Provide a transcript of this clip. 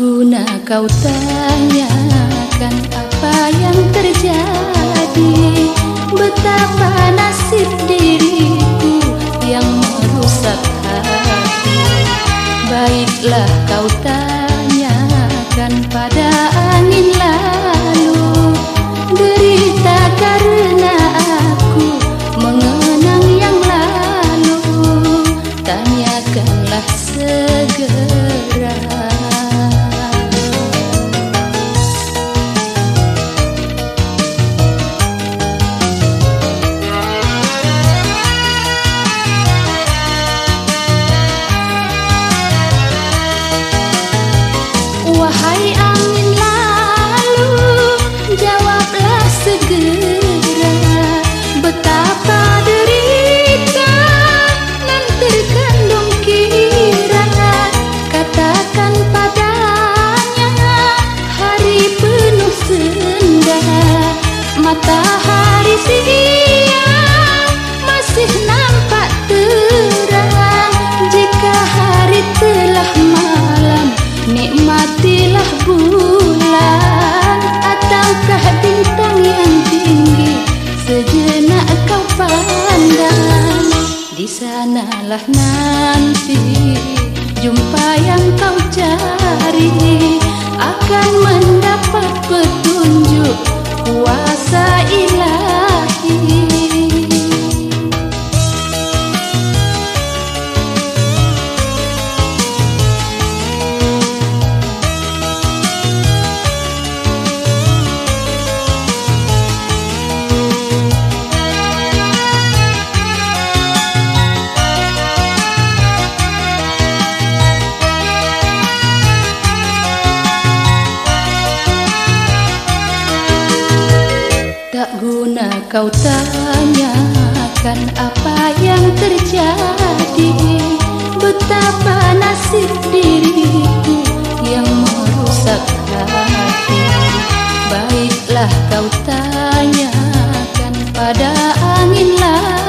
guna kau tanyakan apa yang terjadi? Betapa nasib diriku yang merusak hati. Baiklah sanalah nanti. Jumpa yang kau cari Akan mendapat petunjuk. Kuasa ilahi Tak guna kau tanyakan apa yang terjadi. Betapa nasib diriku yang merusak hati. Baiklah kau tanyakan pada angin lalu